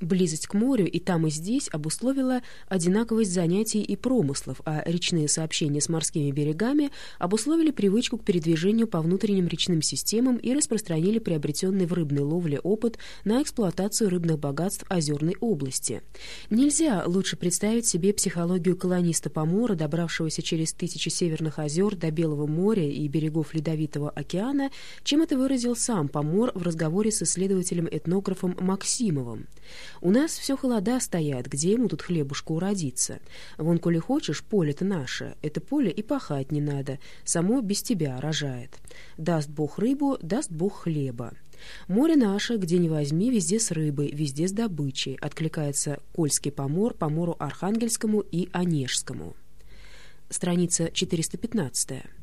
Близость к морю и там, и здесь обусловила одинаковость занятий и промыслов, а речные сообщения с морскими берегами обусловили привычку к передвижению по внутренним речным системам и распространили приобретенный в рыбной ловле опыт на эксплуатацию рыбных богатств озерной области. Нельзя лучше представить себе психологию колониста Помора, добравшегося через тысячи северных озер до Белого моря и берегов Ледовитого океана, чем это выразил сам Помор в разговоре с исследователем-этнографом Максимовым. У нас все холода стоят, где ему тут хлебушку уродиться. Вон, коли хочешь, поле-то наше. Это поле и пахать не надо, само без тебя рожает. Даст Бог рыбу, даст Бог хлеба. Море наше, где не возьми, везде с рыбой, везде с добычей, откликается Кольский помор, помору Архангельскому и Онежскому. Страница 415.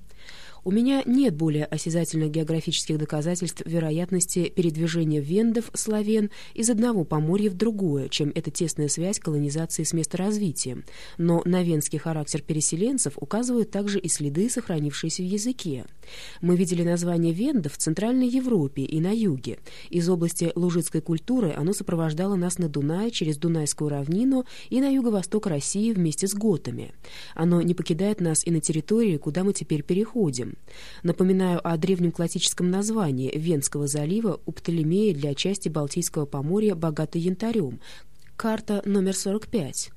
У меня нет более осязательных географических доказательств вероятности передвижения вендов, славян, из одного поморья в другое, чем эта тесная связь колонизации с месторазвитием. Но на венский характер переселенцев указывают также и следы, сохранившиеся в языке. Мы видели название вендов в Центральной Европе и на юге. Из области лужицкой культуры оно сопровождало нас на Дунае через Дунайскую равнину и на юго-восток России вместе с готами. Оно не покидает нас и на территории, куда мы теперь переходим. Напоминаю о древнем классическом названии Венского залива у Птолемея для части Балтийского поморья богатой янтарем. Карта номер 45.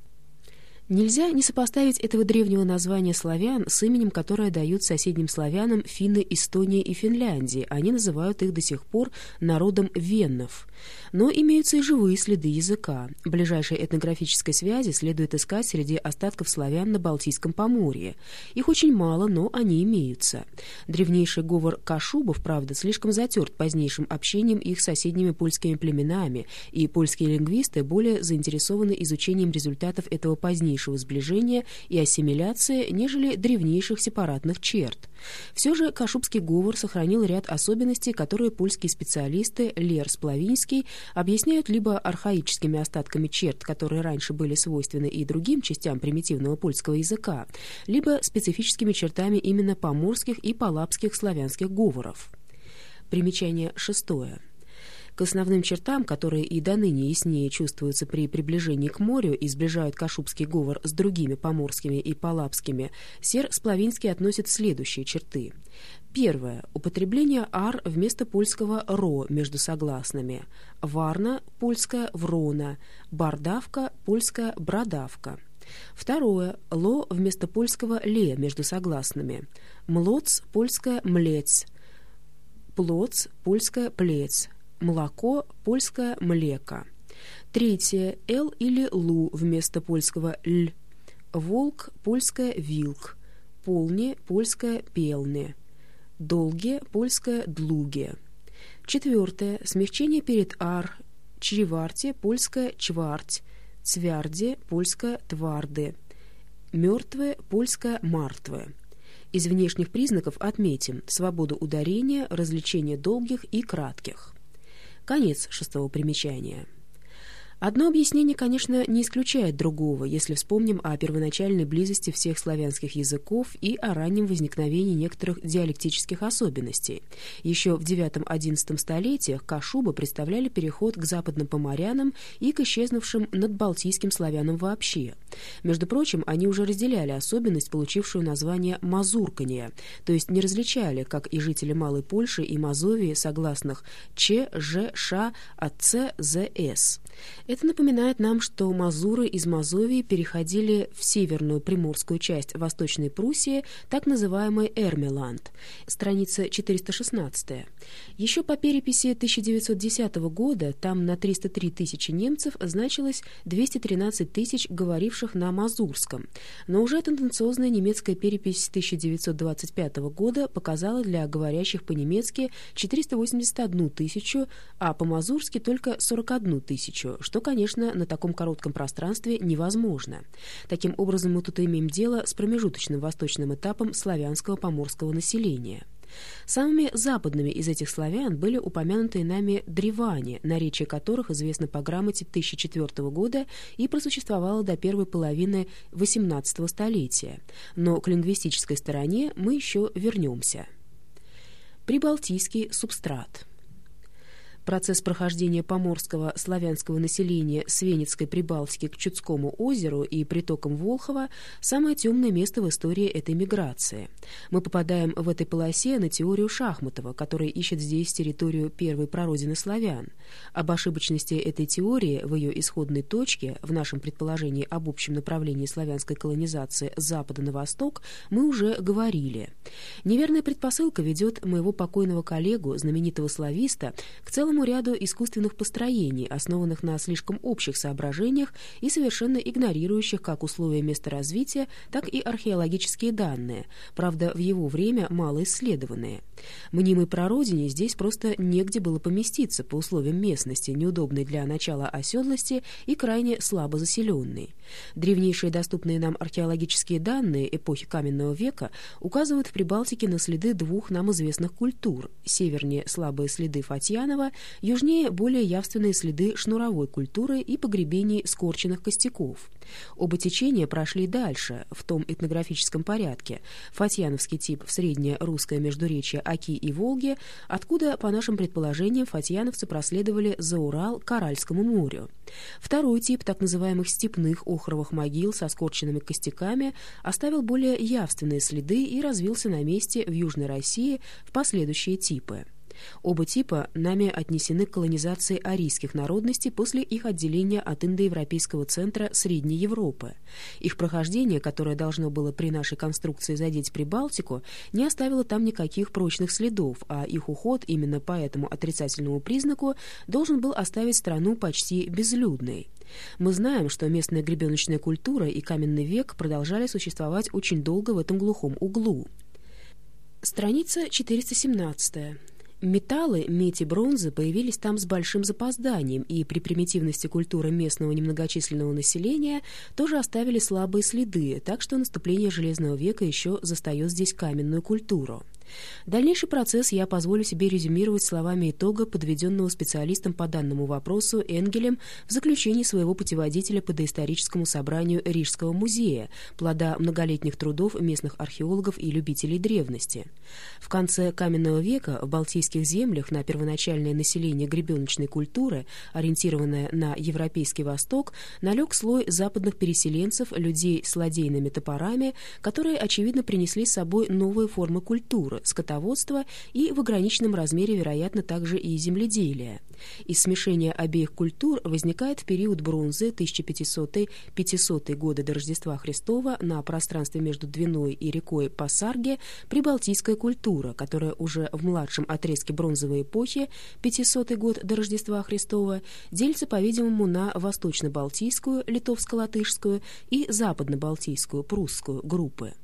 Нельзя не сопоставить этого древнего названия славян с именем, которое дают соседним славянам финны Эстонии и Финляндии. Они называют их до сих пор народом веннов. Но имеются и живые следы языка. Ближайшей этнографической связи следует искать среди остатков славян на Балтийском поморье. Их очень мало, но они имеются. Древнейший говор кашубов, правда, слишком затерт позднейшим общением их соседними польскими племенами, и польские лингвисты более заинтересованы изучением результатов этого позднейшего сближения и ассимиляции, нежели древнейших сепаратных черт. Все же кашубский говор сохранил ряд особенностей, которые польские специалисты Лер Сплавинский объясняют либо архаическими остатками черт, которые раньше были свойственны и другим частям примитивного польского языка, либо специфическими чертами именно поморских и палапских славянских говоров. Примечание шестое. К основным чертам, которые и до ныне яснее чувствуются при приближении к морю и сближают Кашубский говор с другими поморскими и палапскими, Сер Сплавинский относит следующие черты. Первое. Употребление «ар» вместо польского «ро» между согласными. Варна – польская «врона», бардавка – польская «брадавка». Второе. Ло вместо польского «ле» между согласными. Млоц – польская «млец». Плоц – польская «плец» молоко, польское млека. Третье – «л» или «лу» вместо польского «ль». Волк, польское «вилк». Полне, польское «пелне». Долге, польское «длуге». Четвертое – смягчение перед «ар». Чреварте, польское «чварть». Цвярде, польское «тварде». Мертвое, польское «мартвое». Из внешних признаков отметим свободу ударения, развлечение долгих и кратких. Конец шестого примечания. Одно объяснение, конечно, не исключает другого, если вспомним о первоначальной близости всех славянских языков и о раннем возникновении некоторых диалектических особенностей. Еще в IX-XI столетиях Кашуба представляли переход к западным поморянам и к исчезнувшим надбалтийским славянам вообще. Между прочим, они уже разделяли особенность, получившую название «мазурканье», то есть не различали, как и жители Малой Польши и Мазовии, согласных Ч, Ж, Ш, от Ц, З, С. Это напоминает нам, что мазуры из Мазовии переходили в северную приморскую часть Восточной Пруссии, так называемый Эрмеланд, страница 416. Еще по переписи 1910 года там на 303 тысячи немцев значилось 213 тысяч говоривших на мазурском, но уже тенденциозная немецкая перепись 1925 года показала для говорящих по-немецки 481 тысячу, а по-мазурски только 41 тысячу, что что, конечно, на таком коротком пространстве невозможно. Таким образом, мы тут имеем дело с промежуточным восточным этапом славянского поморского населения. Самыми западными из этих славян были упомянутые нами древане, наречие которых известно по грамоте 1004 года и просуществовало до первой половины XVIII столетия. Но к лингвистической стороне мы еще вернемся. Прибалтийский субстрат – Процесс прохождения поморского славянского населения с Венецкой Прибалтики к Чудскому озеру и притокам Волхова – самое темное место в истории этой миграции. Мы попадаем в этой полосе на теорию Шахматова, который ищет здесь территорию первой прародины славян. Об ошибочности этой теории в ее исходной точке, в нашем предположении об общем направлении славянской колонизации с запада на восток, мы уже говорили. Неверная предпосылка ведет моего покойного коллегу, знаменитого слависта, к целому ряду искусственных построений, основанных на слишком общих соображениях и совершенно игнорирующих как условия места развития, так и археологические данные, правда, в его время мало исследованные. Мнимой прародине здесь просто негде было поместиться по условиям местности, неудобной для начала оседлости и крайне слабо заселенной. Древнейшие доступные нам археологические данные эпохи каменного века указывают в Прибалтике на следы двух нам известных культур. Севернее слабые следы Фатьянова, южнее более явственные следы шнуровой культуры и погребений скорченных костяков. Оба течения прошли дальше, в том этнографическом порядке. Фатьяновский тип в среднее русское междуречье Оки и Волги, откуда, по нашим предположениям, фатьяновцы проследовали за Урал к Аральскому морю. Второй тип так называемых степных охровых могил со скорченными костяками оставил более явственные следы и развился на месте в Южной России в последующие типы. Оба типа нами отнесены к колонизации арийских народностей после их отделения от индоевропейского центра Средней Европы. Их прохождение, которое должно было при нашей конструкции задеть Прибалтику, не оставило там никаких прочных следов, а их уход именно по этому отрицательному признаку должен был оставить страну почти безлюдной. Мы знаем, что местная гребеночная культура и каменный век продолжали существовать очень долго в этом глухом углу. Страница 417. Металлы, медь и бронза появились там с большим запозданием, и при примитивности культуры местного немногочисленного населения тоже оставили слабые следы, так что наступление Железного века еще застает здесь каменную культуру. Дальнейший процесс я позволю себе резюмировать словами итога, подведенного специалистом по данному вопросу Энгелем в заключении своего путеводителя по доисторическому собранию Рижского музея, плода многолетних трудов местных археологов и любителей древности. В конце каменного века в Балтийских землях на первоначальное население гребеночной культуры, ориентированное на Европейский Восток, налег слой западных переселенцев, людей с ладейными топорами, которые, очевидно, принесли с собой новые формы культуры, скотоводства и в ограниченном размере, вероятно, также и земледелия. Из смешения обеих культур возникает в период бронзы 1500-500 годы до Рождества Христова на пространстве между Двиной и рекой Пассарге прибалтийская культура, которая уже в младшем отрезке бронзовой эпохи 500 год до Рождества Христова делится, по-видимому, на восточно-балтийскую, литовско-латышскую и западно-балтийскую, прусскую группы.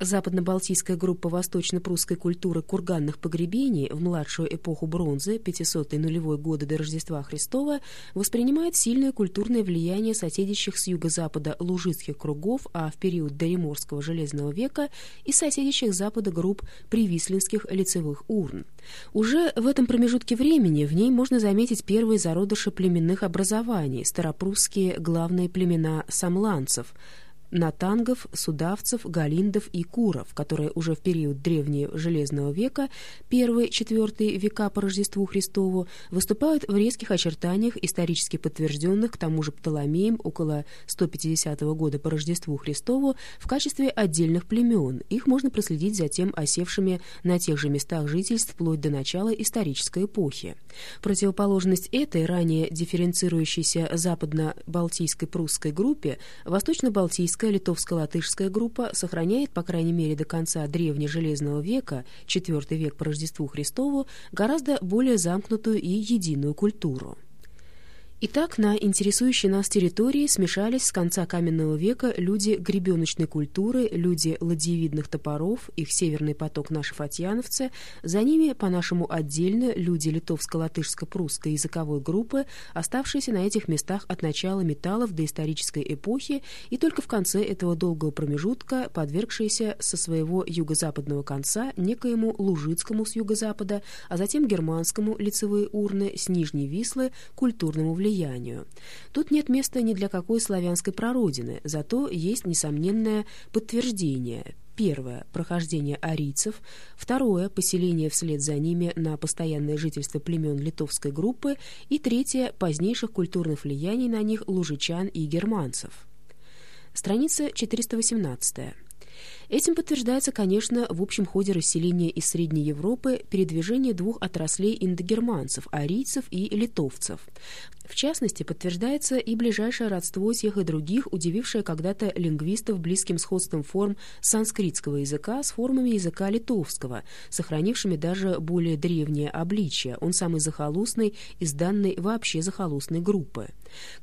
Западно-балтийская группа восточно-прусской культуры курганных погребений в младшую эпоху бронзы, 500 нулевой до Рождества Христова, воспринимает сильное культурное влияние соседящих с юго-запада лужицких кругов, а в период Дориморского железного века и соседящих запада групп привислинских лицевых урн. Уже в этом промежутке времени в ней можно заметить первые зародыши племенных образований, старопрусские главные племена самланцев – натангов, судавцев, галиндов и куров, которые уже в период древнего Железного века, первый-четвертый века по Рождеству Христову, выступают в резких очертаниях, исторически подтвержденных к тому же Птоломеем около 150 года по Рождеству Христову в качестве отдельных племен. Их можно проследить затем осевшими на тех же местах жительств вплоть до начала исторической эпохи. Противоположность этой, ранее дифференцирующейся западно-балтийской прусской группе, восточно-балтийской Латвийская литовско-латышская группа сохраняет, по крайней мере до конца древнежелезного века, IV век по Рождеству Христову, гораздо более замкнутую и единую культуру. Итак, на интересующей нас территории смешались с конца каменного века люди гребеночной культуры, люди ладьевидных топоров, их северный поток наши фатьяновцы, за ними, по-нашему отдельно, люди литовско-латышско-прусской языковой группы, оставшиеся на этих местах от начала металлов до исторической эпохи и только в конце этого долгого промежутка подвергшиеся со своего юго-западного конца некоему лужицкому с юго-запада, а затем германскому лицевые урны с Нижней Вислы культурному влиянию влиянию. Тут нет места ни для какой славянской прародины, зато есть несомненное подтверждение – Первое – прохождение арийцев. Второе – поселение вслед за ними на постоянное жительство племен литовской группы. И третье – позднейших культурных влияний на них лужичан и германцев. Страница 418. Этим подтверждается, конечно, в общем ходе расселения из Средней Европы передвижение двух отраслей индогерманцев – арийцев и литовцев. В частности, подтверждается и ближайшее родство тех и других, удивившее когда-то лингвистов близким сходством форм санскритского языка с формами языка литовского, сохранившими даже более древнее обличие, он самый захолустный из данной вообще захолустной группы.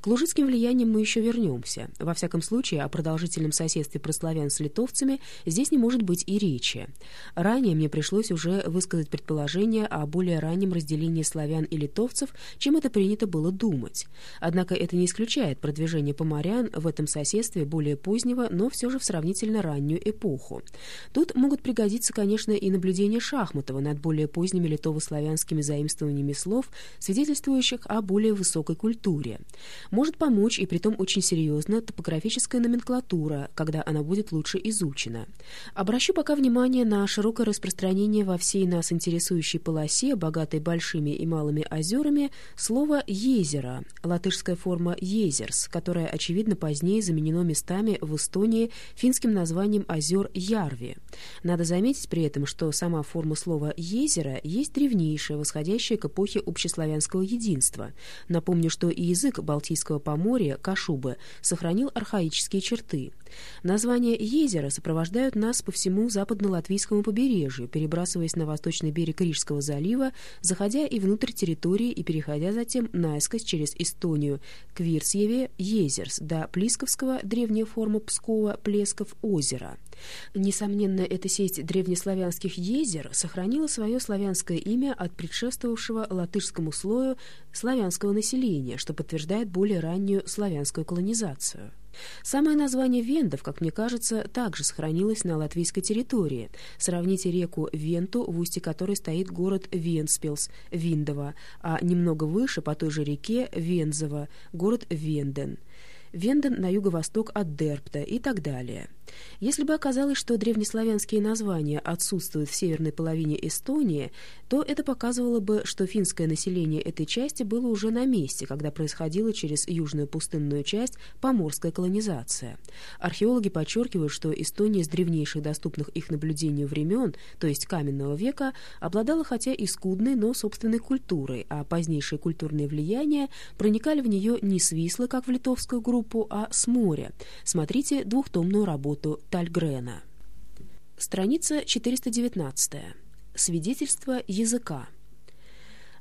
К лужицким влияниям мы еще вернемся. Во всяком случае, о продолжительном соседстве прославян с литовцами здесь не может быть и речи. Ранее мне пришлось уже высказать предположение о более раннем разделении славян и литовцев, чем это принято было думать. Однако это не исключает продвижение поморян в этом соседстве более позднего, но все же в сравнительно раннюю эпоху. Тут могут пригодиться, конечно, и наблюдения Шахматова над более поздними литово-славянскими заимствованиями слов, свидетельствующих о более высокой культуре. Может помочь, и притом очень серьезно, топографическая номенклатура, когда она будет лучше изучена. Обращу пока внимание на широкое распространение во всей нас интересующей полосе, богатой большими и малыми озерами, слова «езеро», латышская форма «езерс», которое, очевидно, позднее заменено местами в Эстонии финским названием озер Ярви. Надо заметить при этом, что сама форма слова «езеро» есть древнейшая, восходящая к эпохе общеславянского единства. Напомню, что и язык Балтийского поморья, Кашубы, сохранил архаические черты. Названия езера сопровождают нас по всему западно-латвийскому побережью, перебрасываясь на восточный берег Рижского залива, заходя и внутрь территории и переходя затем наискось через Эстонию, к Вирсьеве, Езерс, до Плисковского, древняя форма Пскова, Плесков, озера. Несомненно, эта сеть древнеславянских езер сохранила свое славянское имя от предшествовавшего латышскому слою славянского населения, что подтверждает более раннюю славянскую колонизацию. Самое название Вендов, как мне кажется, также сохранилось на латвийской территории. Сравните реку Венту, в устье которой стоит город Венспилс, Виндова, а немного выше, по той же реке, Вензово, город Венден. Венден на юго-восток от Дерпта и так далее. Если бы оказалось, что древнеславянские названия отсутствуют в северной половине Эстонии, то это показывало бы, что финское население этой части было уже на месте, когда происходила через южную пустынную часть поморская колонизация. Археологи подчеркивают, что Эстония с древнейших доступных их наблюдению времен, то есть каменного века, обладала хотя и скудной, но собственной культурой, а позднейшие культурные влияния проникали в нее не с Вислы, как в литовскую группу, а с моря. Смотрите двухтомную работу работу Тальгрена. Страница 419. Свидетельство языка.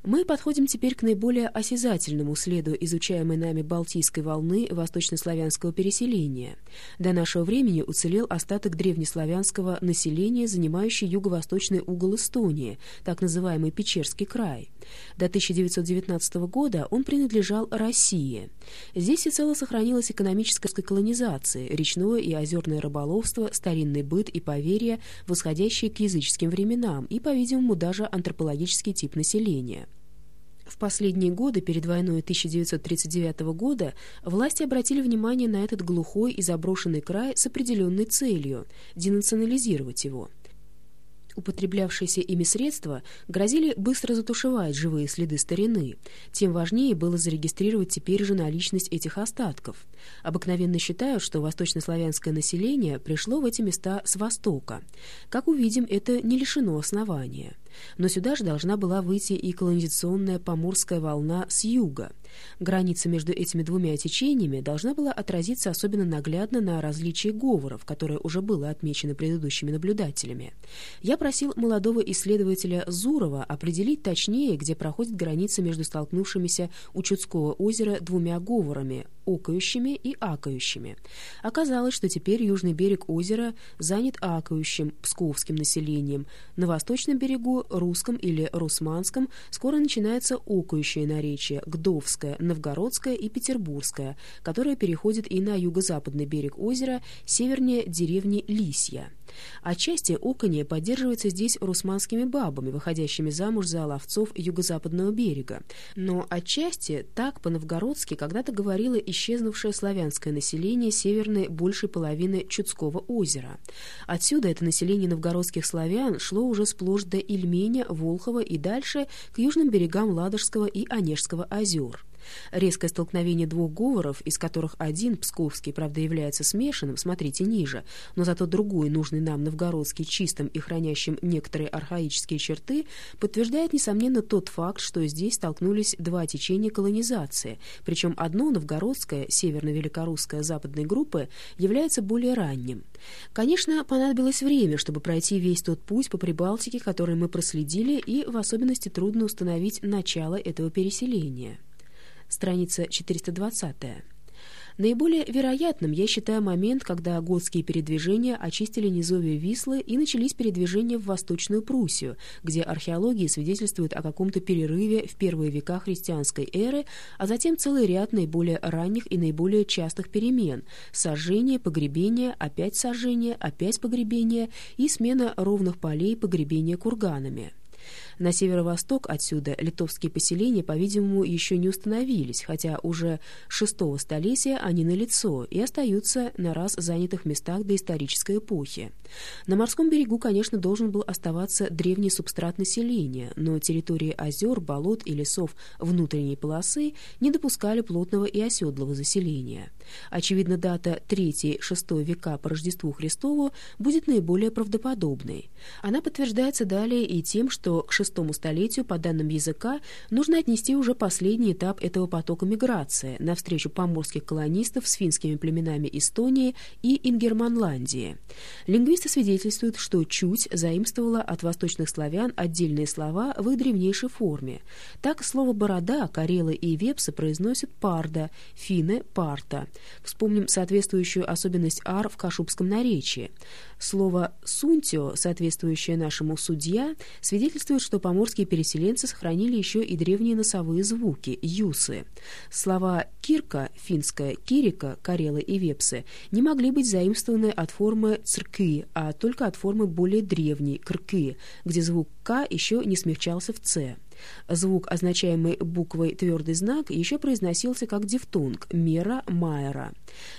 Мы подходим теперь к наиболее осязательному следу изучаемой нами Балтийской волны восточнославянского переселения. До нашего времени уцелел остаток древнеславянского населения, занимающий юго-восточный угол Эстонии, так называемый Печерский край. До 1919 года он принадлежал России. Здесь всецело сохранилась экономическая колонизация, речное и озерное рыболовство, старинный быт и поверья, восходящие к языческим временам и, по-видимому, даже антропологический тип населения. В последние годы, перед войной 1939 года, власти обратили внимание на этот глухой и заброшенный край с определенной целью – денационализировать его – употреблявшиеся ими средства грозили быстро затушевать живые следы старины. Тем важнее было зарегистрировать теперь же наличность этих остатков. Обыкновенно считают, что восточнославянское население пришло в эти места с востока. Как увидим, это не лишено основания. Но сюда же должна была выйти и колонизационная поморская волна с юга. Граница между этими двумя течениями должна была отразиться особенно наглядно на различии говоров, которое уже было отмечено предыдущими наблюдателями. Я просил молодого исследователя Зурова определить точнее, где проходит граница между столкнувшимися у Чудского озера двумя говорами – окающими и акающими. Оказалось, что теперь южный берег озера занят акающим псковским населением. На восточном берегу, русском или русманском, скоро начинается окающее наречие – Гдовское, Новгородское и Петербургское, которое переходит и на юго-западный берег озера, севернее деревни Лисья. Отчасти оконье поддерживается здесь русманскими бабами, выходящими замуж за ловцов юго-западного берега. Но отчасти так по-новгородски когда-то говорило исчезнувшее славянское население северной большей половины Чудского озера. Отсюда это население новгородских славян шло уже сплошь до Ильменя, Волхова и дальше к южным берегам Ладожского и Онежского озер. Резкое столкновение двух говоров, из которых один, псковский, правда, является смешанным, смотрите ниже, но зато другой, нужный нам новгородский, чистым и хранящим некоторые архаические черты, подтверждает, несомненно, тот факт, что здесь столкнулись два течения колонизации, причем одно, новгородское, северно-великорусское западной группы, является более ранним. Конечно, понадобилось время, чтобы пройти весь тот путь по Прибалтике, который мы проследили, и в особенности трудно установить начало этого переселения страница 420. Наиболее вероятным я считаю момент, когда готские передвижения очистили низовье Вислы и начались передвижения в Восточную Пруссию, где археология свидетельствует о каком-то перерыве в первые века христианской эры, а затем целый ряд наиболее ранних и наиболее частых перемен – сожжение, погребение, опять сожжение, опять погребение и смена ровных полей погребения курганами. На северо-восток отсюда литовские поселения, по-видимому, еще не установились, хотя уже шестого столетия они налицо и остаются на раз занятых местах доисторической эпохи. На морском берегу, конечно, должен был оставаться древний субстрат населения, но территории озер, болот и лесов внутренней полосы не допускали плотного и оседлого заселения. Очевидно, дата 3-6 века по Рождеству Христову будет наиболее правдоподобной. Она подтверждается далее и тем, что к шестому столетию, по данным языка, нужно отнести уже последний этап этого потока миграции навстречу поморских колонистов с финскими племенами Эстонии и Ингерманландии. Лингвисты свидетельствуют, что «чуть» заимствовала от восточных славян отдельные слова в их древнейшей форме. Так слово «борода» карелы и вепсы произносят «парда», финны — «парта». Вспомним соответствующую особенность «ар» в кашубском наречии. Слово «сунтио», соответствующее нашему «судья», свидетельствует, что поморские переселенцы сохранили еще и древние носовые звуки – «юсы». Слова «кирка» – финская, «кирика» – карелы и вепсы – не могли быть заимствованы от формы «црки», а только от формы более древней – «крки», где звук «к» еще не смягчался в «ц». Звук, означаемый буквой «твердый знак», еще произносился как дифтонг «мера майера».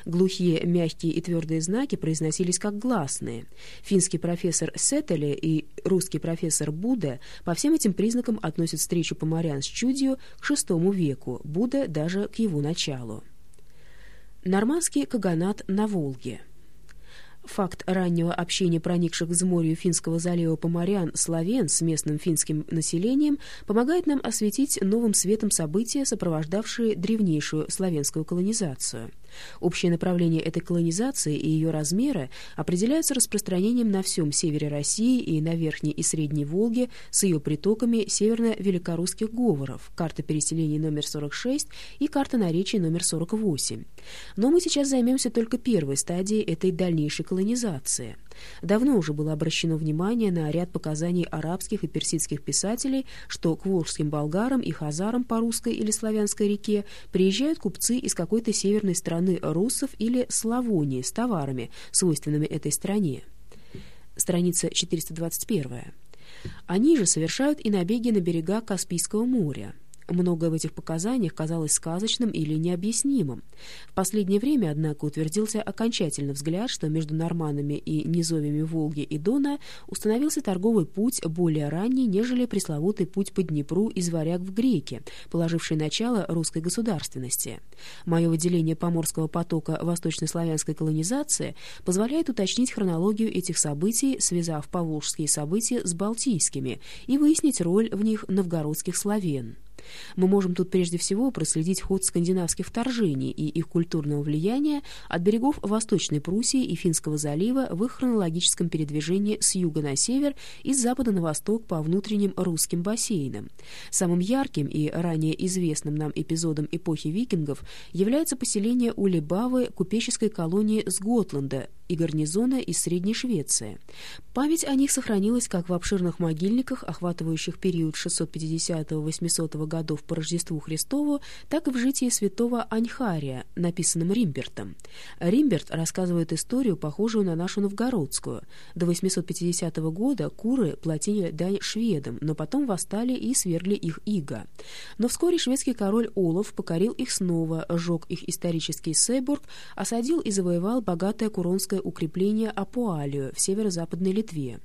Глухие, мягкие и твердые знаки произносились как гласные. Финский профессор Сеттеле и русский профессор Буде по всем этим признакам относят встречу поморян с чудью к VI веку, Буде даже к его началу. Нормандский каганат на Волге – Факт раннего общения проникших в морю Финского залива поморян славян с местным финским населением помогает нам осветить новым светом события, сопровождавшие древнейшую славянскую колонизацию. Общее направление этой колонизации и ее размеры определяются распространением на всем севере России и на Верхней и Средней Волге с ее притоками северно-великорусских говоров, карта переселений номер 46 и карта наречий номер 48. Но мы сейчас займемся только первой стадией этой дальнейшей колонизации – Давно уже было обращено внимание на ряд показаний арабских и персидских писателей, что к волжским болгарам и хазарам по русской или славянской реке приезжают купцы из какой-то северной страны руссов или Славонии с товарами, свойственными этой стране. Страница 421. Они же совершают и набеги на берега Каспийского моря. Многое в этих показаниях казалось сказочным или необъяснимым. В последнее время, однако, утвердился окончательно взгляд, что между норманами и низовьями Волги и Дона установился торговый путь более ранний, нежели пресловутый путь по Днепру из варяг в греки, положивший начало русской государственности. Мое выделение поморского потока восточнославянской колонизации позволяет уточнить хронологию этих событий, связав поволжские события с балтийскими, и выяснить роль в них новгородских славян. Мы можем тут прежде всего проследить ход скандинавских вторжений и их культурного влияния от берегов Восточной Пруссии и Финского залива в их хронологическом передвижении с юга на север и с запада на восток по внутренним русским бассейнам. Самым ярким и ранее известным нам эпизодом эпохи викингов является поселение Улебавы купеческой колонии с Готланда – и гарнизона из Средней Швеции. Память о них сохранилась как в обширных могильниках, охватывающих период 650-800 годов по Рождеству Христову, так и в житии святого Аньхария, написанном Римбертом. Римберт рассказывает историю, похожую на нашу новгородскую. До 850 года куры платили дань шведам, но потом восстали и свергли их иго. Но вскоре шведский король Олаф покорил их снова, сжег их исторический Сейбург, осадил и завоевал богатое куронское укрепление Апуалию в северо-западной Литве.